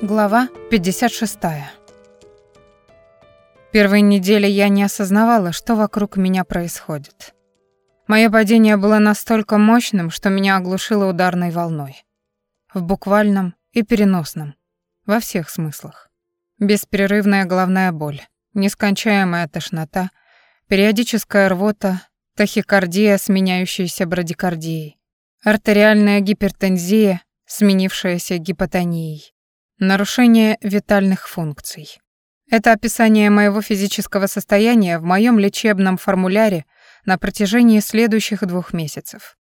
Глава 56. Первые недели я не осознавала, что вокруг меня происходит. Мое падение было настолько мощным, что меня оглушило ударной волной. В буквальном и переносном, во всех смыслах. Беспрерывная головная боль, нескончаемая тошнота, периодическая рвота, тахикардия, сменяющаяся брадикардией, артериальная гипертензия, сменившаяся гипотонией, Нарушение витальных функций. Это описание моего физического состояния в моем лечебном формуляре на протяжении следующих двух месяцев.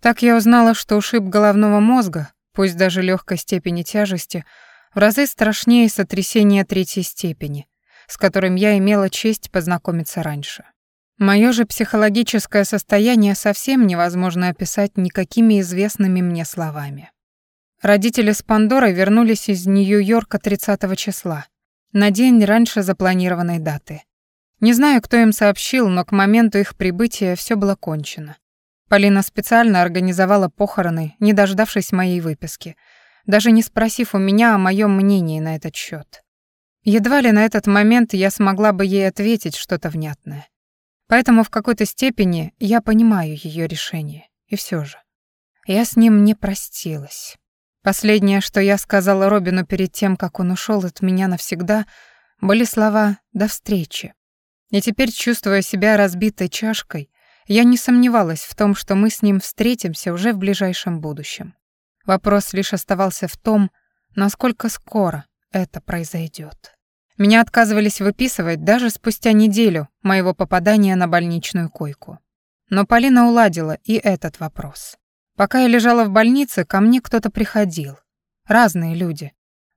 Так я узнала, что ушиб головного мозга, пусть даже легкой степени тяжести, в разы страшнее сотрясения третьей степени, с которым я имела честь познакомиться раньше. Мое же психологическое состояние совсем невозможно описать никакими известными мне словами. Родители с Пандорой вернулись из Нью-Йорка 30 числа, на день раньше запланированной даты. Не знаю, кто им сообщил, но к моменту их прибытия все было кончено. Полина специально организовала похороны, не дождавшись моей выписки, даже не спросив у меня о моем мнении на этот счет. Едва ли на этот момент я смогла бы ей ответить что-то внятное. Поэтому в какой-то степени я понимаю ее решение. И все же. Я с ним не простилась. Последнее, что я сказала Робину перед тем, как он ушел от меня навсегда, были слова «до встречи». И теперь, чувствуя себя разбитой чашкой, я не сомневалась в том, что мы с ним встретимся уже в ближайшем будущем. Вопрос лишь оставался в том, насколько скоро это произойдет. Меня отказывались выписывать даже спустя неделю моего попадания на больничную койку. Но Полина уладила и этот вопрос. Пока я лежала в больнице, ко мне кто-то приходил. Разные люди.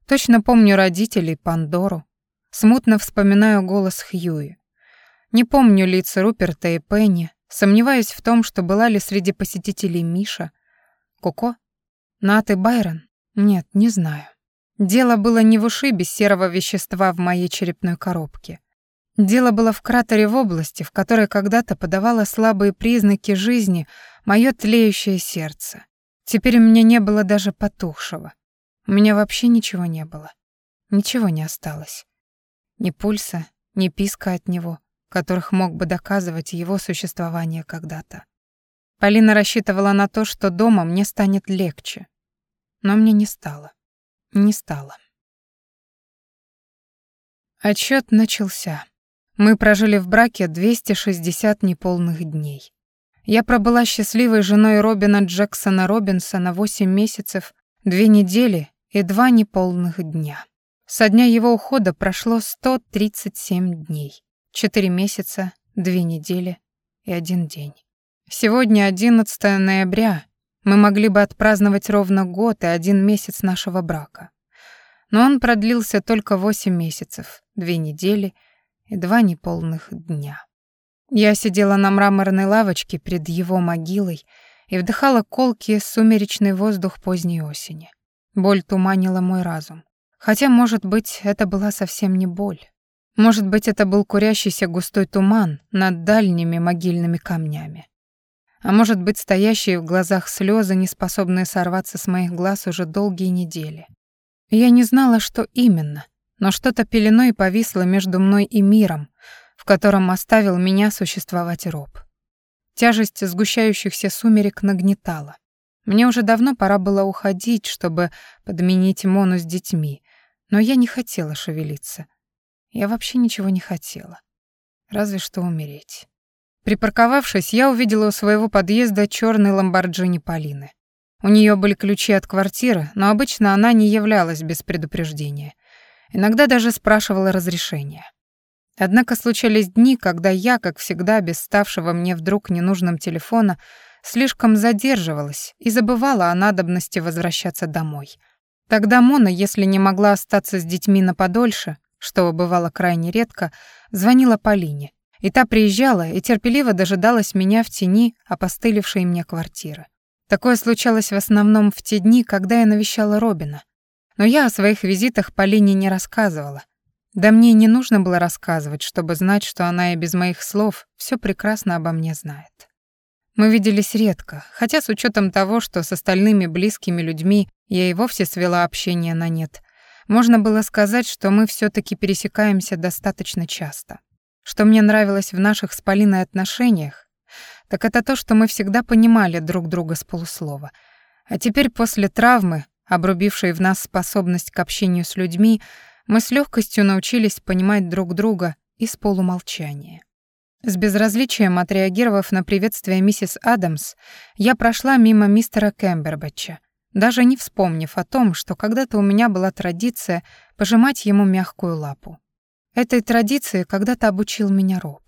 Точно помню родителей, Пандору. Смутно вспоминаю голос Хьюи. Не помню лица Руперта и Пенни, сомневаюсь в том, что была ли среди посетителей Миша. Коко? Нат и Байрон? Нет, не знаю. Дело было не в ушибе серого вещества в моей черепной коробке. Дело было в кратере в области, в которой когда-то подавало слабые признаки жизни мое тлеющее сердце. Теперь у меня не было даже потухшего. У меня вообще ничего не было. Ничего не осталось. Ни пульса, ни писка от него, которых мог бы доказывать его существование когда-то. Полина рассчитывала на то, что дома мне станет легче. Но мне не стало. Не стало. Отчет начался. Мы прожили в браке 260 неполных дней. Я пробыла счастливой женой Робина Джексона Робинсона 8 месяцев, 2 недели и 2 неполных дня. Со дня его ухода прошло 137 дней, 4 месяца, 2 недели и 1 день. Сегодня 11 ноября, мы могли бы отпраздновать ровно год и один месяц нашего брака. Но он продлился только 8 месяцев, 2 недели и два неполных дня. Я сидела на мраморной лавочке перед его могилой и вдыхала колкий сумеречный воздух поздней осени. Боль туманила мой разум. Хотя, может быть, это была совсем не боль. Может быть, это был курящийся густой туман над дальними могильными камнями. А может быть, стоящие в глазах слезы, не способные сорваться с моих глаз уже долгие недели. Я не знала, что именно, но что-то пеленой повисло между мной и миром, в котором оставил меня существовать роб. Тяжесть сгущающихся сумерек нагнетала. Мне уже давно пора было уходить, чтобы подменить Мону с детьми, но я не хотела шевелиться. Я вообще ничего не хотела. Разве что умереть. Припарковавшись, я увидела у своего подъезда черный ламборджини Полины. У нее были ключи от квартиры, но обычно она не являлась без предупреждения — Иногда даже спрашивала разрешения. Однако случались дни, когда я, как всегда, без ставшего мне вдруг ненужным телефона, слишком задерживалась и забывала о надобности возвращаться домой. Тогда Мона, если не могла остаться с детьми на подольше, что бывало крайне редко, звонила Полине, и та приезжала и терпеливо дожидалась меня в тени опостылевшей мне квартиры. Такое случалось в основном в те дни, когда я навещала Робина, но я о своих визитах Полине не рассказывала. Да мне не нужно было рассказывать, чтобы знать, что она и без моих слов все прекрасно обо мне знает. Мы виделись редко, хотя с учетом того, что с остальными близкими людьми я и вовсе свела общение на нет, можно было сказать, что мы все таки пересекаемся достаточно часто. Что мне нравилось в наших с Полиной отношениях, так это то, что мы всегда понимали друг друга с полуслова. А теперь после травмы, обрубившей в нас способность к общению с людьми, мы с легкостью научились понимать друг друга из полумолчания. С безразличием отреагировав на приветствие миссис Адамс, я прошла мимо мистера Кэмбербэтча, даже не вспомнив о том, что когда-то у меня была традиция пожимать ему мягкую лапу. Этой традиции когда-то обучил меня Роб.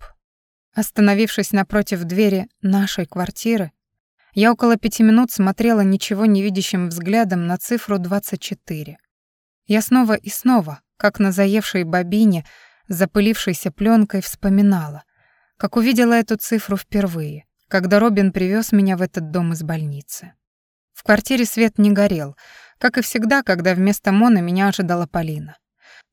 Остановившись напротив двери нашей квартиры, я около пяти минут смотрела ничего не видящим взглядом на цифру 24. Я снова и снова, как на заевшей бобине, запылившейся пленкой, вспоминала, как увидела эту цифру впервые, когда Робин привез меня в этот дом из больницы. В квартире свет не горел, как и всегда, когда вместо Моны меня ожидала Полина.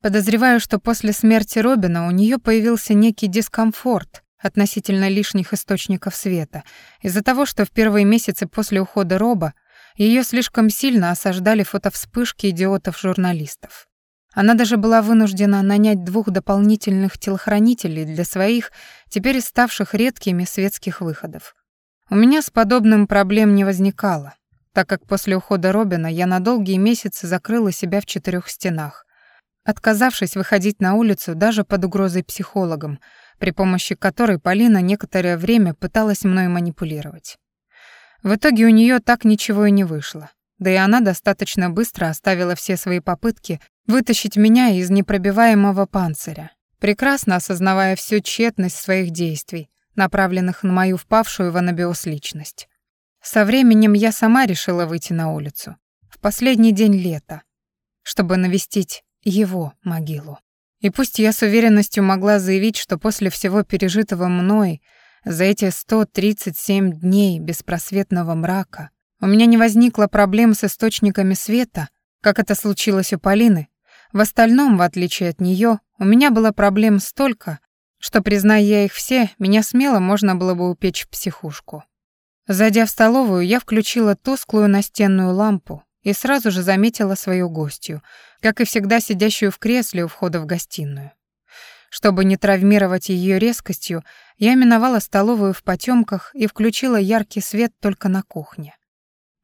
Подозреваю, что после смерти Робина у нее появился некий дискомфорт относительно лишних источников света, из-за того, что в первые месяцы после ухода Роба ее слишком сильно осаждали фотовспышки идиотов-журналистов. Она даже была вынуждена нанять двух дополнительных телохранителей для своих, теперь ставших редкими светских выходов. У меня с подобным проблем не возникало, так как после ухода Робина я на долгие месяцы закрыла себя в четырех стенах, отказавшись выходить на улицу даже под угрозой психологом, при помощи которой Полина некоторое время пыталась мной манипулировать. В итоге у нее так ничего и не вышло. Да и она достаточно быстро оставила все свои попытки вытащить меня из непробиваемого панциря, прекрасно осознавая всю тщетность своих действий, направленных на мою впавшую в анабиоз личность. Со временем я сама решила выйти на улицу, в последний день лета, чтобы навестить его могилу. И пусть я с уверенностью могла заявить, что после всего пережитого мной за эти 137 дней беспросветного мрака у меня не возникло проблем с источниками света, как это случилось у Полины. В остальном, в отличие от нее, у меня было проблем столько, что, призная я их все, меня смело можно было бы упечь в психушку. Зайдя в столовую, я включила тусклую настенную лампу и сразу же заметила свою гостью, как и всегда сидящую в кресле у входа в гостиную. Чтобы не травмировать ее резкостью, я миновала столовую в потемках и включила яркий свет только на кухне.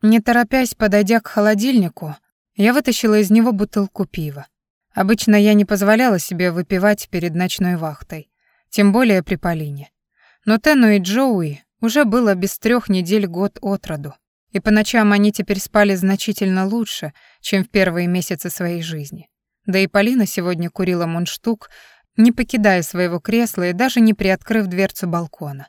Не торопясь, подойдя к холодильнику, я вытащила из него бутылку пива. Обычно я не позволяла себе выпивать перед ночной вахтой, тем более при Полине. Но Тену и Джоуи уже было без трех недель год от роду, и по ночам они теперь спали значительно лучше, чем в первые месяцы своей жизни. Да и Полина сегодня курила мундштук, не покидая своего кресла и даже не приоткрыв дверцу балкона.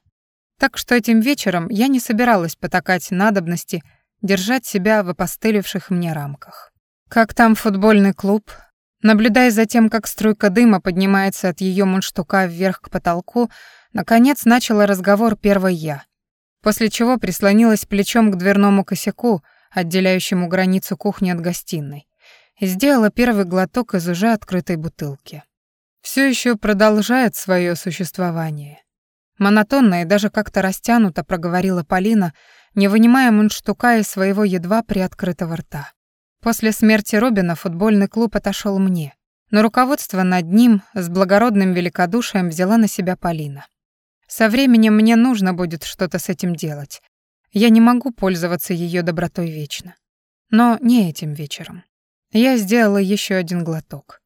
Так что этим вечером я не собиралась потакать надобности держать себя в опостылевших мне рамках. Как там футбольный клуб? Наблюдая за тем, как струйка дыма поднимается от ее мундштука вверх к потолку, наконец начала разговор первой я, после чего прислонилась плечом к дверному косяку, отделяющему границу кухни от гостиной, и сделала первый глоток из уже открытой бутылки. Все еще продолжает свое существование. Монотонно и даже как-то растянуто проговорила Полина, не вынимая мундштука из своего едва приоткрытого рта. После смерти Робина футбольный клуб отошел мне, но руководство над ним с благородным великодушием взяла на себя Полина. Со временем мне нужно будет что-то с этим делать. Я не могу пользоваться ее добротой вечно. Но не этим вечером. Я сделала еще один глоток.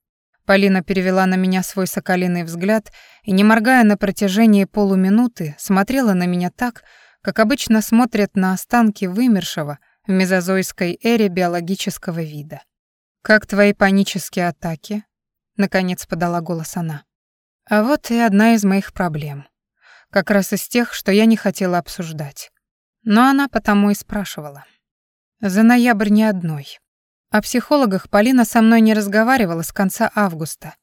Полина перевела на меня свой соколиный взгляд и, не моргая на протяжении полуминуты, смотрела на меня так, как обычно смотрят на останки вымершего в мезозойской эре биологического вида. «Как твои панические атаки?» — наконец подала голос она. «А вот и одна из моих проблем. Как раз из тех, что я не хотела обсуждать. Но она потому и спрашивала. За ноябрь ни одной. О психологах Полина со мной не разговаривала с конца августа.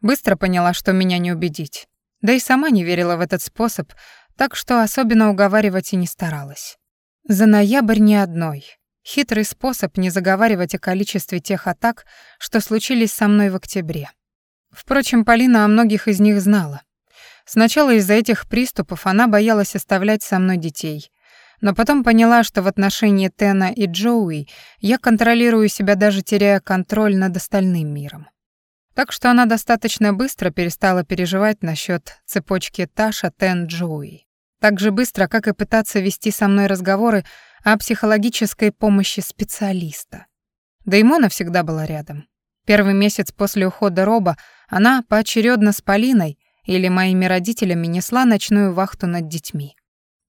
Быстро поняла, что меня не убедить. Да и сама не верила в этот способ, так что особенно уговаривать и не старалась. За ноябрь ни одной. Хитрый способ не заговаривать о количестве тех атак, что случились со мной в октябре. Впрочем, Полина о многих из них знала. Сначала из-за этих приступов она боялась оставлять со мной детей. Но потом поняла, что в отношении Тена и Джоуи я контролирую себя, даже теряя контроль над остальным миром. Так что она достаточно быстро перестала переживать насчет цепочки Таша Тен Джоуи. Так же быстро, как и пытаться вести со мной разговоры о психологической помощи специалиста. Да и Мона всегда была рядом. Первый месяц после ухода Роба она поочередно с Полиной или моими родителями несла ночную вахту над детьми.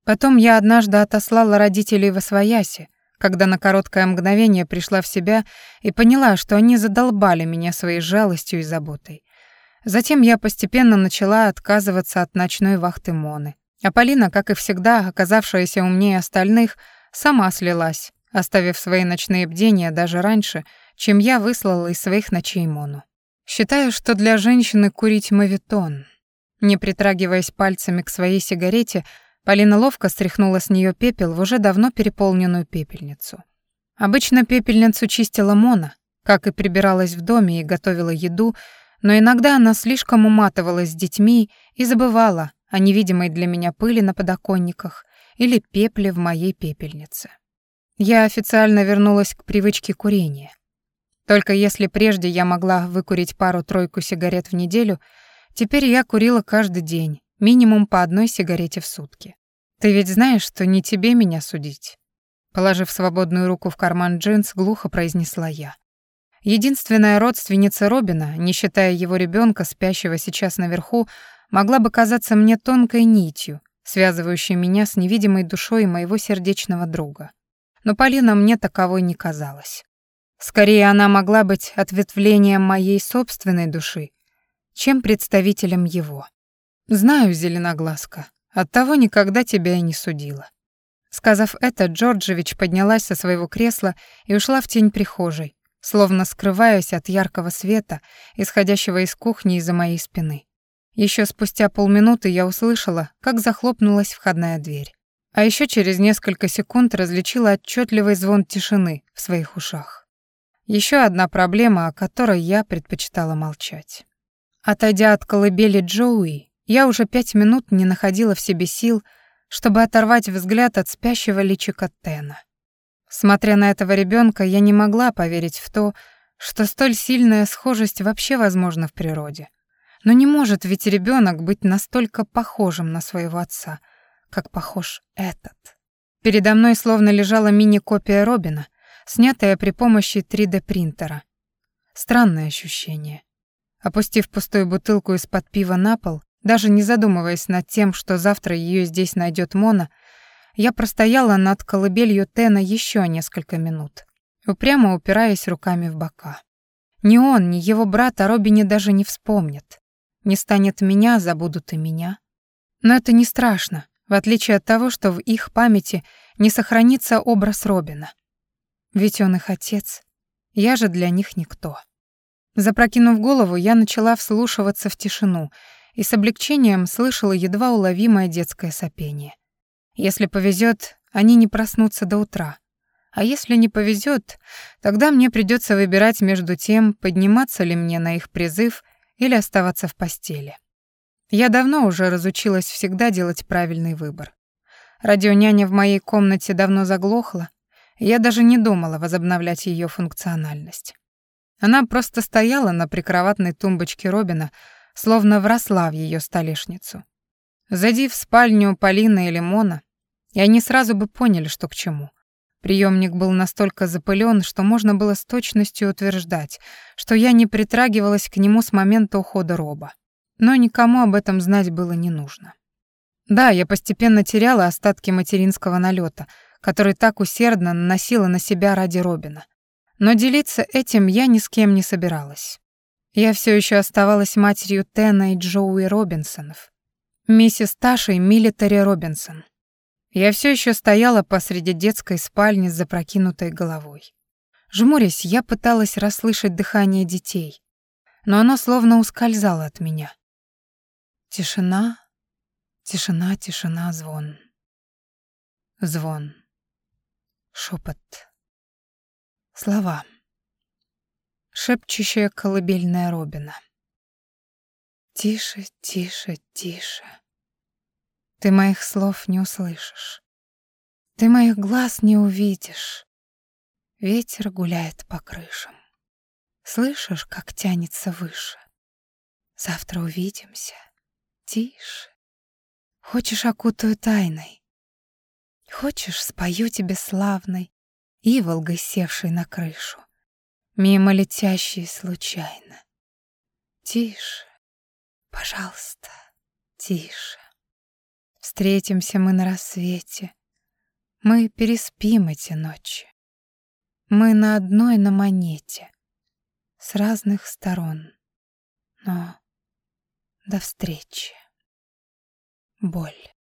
Потом я однажды отослала родителей в Освояси, когда на короткое мгновение пришла в себя и поняла, что они задолбали меня своей жалостью и заботой. Затем я постепенно начала отказываться от ночной вахты Моны. А Полина, как и всегда, оказавшаяся умнее остальных, сама слилась, оставив свои ночные бдения даже раньше, чем я выслала из своих ночей Мону. Считаю, что для женщины курить мавитон. Не притрагиваясь пальцами к своей сигарете, Полина ловко стряхнула с нее пепел в уже давно переполненную пепельницу. Обычно пепельницу чистила Мона, как и прибиралась в доме и готовила еду, но иногда она слишком уматывалась с детьми и забывала о невидимой для меня пыли на подоконниках или пепле в моей пепельнице. Я официально вернулась к привычке курения. Только если прежде я могла выкурить пару-тройку сигарет в неделю, теперь я курила каждый день, минимум по одной сигарете в сутки. Ты ведь знаешь, что не тебе меня судить. Положив свободную руку в карман джинс, глухо произнесла я. Единственная родственница Робина, не считая его ребенка, спящего сейчас наверху, могла бы казаться мне тонкой нитью, связывающей меня с невидимой душой моего сердечного друга. Но Полина мне таковой не казалась. Скорее, она могла быть ответвлением моей собственной души, чем представителем его. «Знаю, зеленоглазка, оттого никогда тебя и не судила». Сказав это, Джорджевич поднялась со своего кресла и ушла в тень прихожей, словно скрываясь от яркого света, исходящего из кухни из-за моей спины. Еще спустя полминуты я услышала, как захлопнулась входная дверь. А еще через несколько секунд различила отчетливый звон тишины в своих ушах. Еще одна проблема, о которой я предпочитала молчать. Отойдя от колыбели Джоуи, я уже пять минут не находила в себе сил, чтобы оторвать взгляд от спящего личика Тена. Смотря на этого ребенка, я не могла поверить в то, что столь сильная схожесть вообще возможна в природе. Но не может ведь ребенок быть настолько похожим на своего отца, как похож этот. Передо мной словно лежала мини-копия Робина, снятая при помощи 3D-принтера. Странное ощущение. Опустив пустую бутылку из-под пива на пол, даже не задумываясь над тем, что завтра ее здесь найдет Мона, я простояла над колыбелью Тена еще несколько минут, упрямо упираясь руками в бока. Ни он, ни его брат о Робине даже не вспомнят. Не станет меня, забудут и меня. Но это не страшно, в отличие от того, что в их памяти не сохранится образ Робина. Ведь он их отец, я же для них никто. Запрокинув голову, я начала вслушиваться в тишину — и с облегчением слышала едва уловимое детское сопение. Если повезет, они не проснутся до утра. А если не повезет, тогда мне придется выбирать между тем, подниматься ли мне на их призыв или оставаться в постели. Я давно уже разучилась всегда делать правильный выбор. Радионяня в моей комнате давно заглохла, и я даже не думала возобновлять ее функциональность. Она просто стояла на прикроватной тумбочке Робина, словно вросла в ее столешницу. Зайди в спальню Полины или Мона, и они сразу бы поняли, что к чему. Приемник был настолько запылен, что можно было с точностью утверждать, что я не притрагивалась к нему с момента ухода Роба. Но никому об этом знать было не нужно. Да, я постепенно теряла остатки материнского налета, который так усердно наносила на себя ради Робина. Но делиться этим я ни с кем не собиралась. Я все еще оставалась матерью Тена и Джоуи Робинсонов, миссис Ташей Милитари Робинсон. Я все еще стояла посреди детской спальни с запрокинутой головой. Жмурясь, я пыталась расслышать дыхание детей, но оно словно ускользало от меня. Тишина, тишина, тишина, звон. Звон. Шепот. Слова шепчущая колыбельная Робина. «Тише, тише, тише. Ты моих слов не услышишь. Ты моих глаз не увидишь. Ветер гуляет по крышам. Слышишь, как тянется выше? Завтра увидимся. Тише. Хочешь, окутаю тайной? Хочешь, спою тебе славной, Иволгой севшей на крышу, Мимо летящей случайно. Тише, пожалуйста, тише. Встретимся мы на рассвете, Мы переспим эти ночи. Мы на одной на монете, С разных сторон, но до встречи. Боль.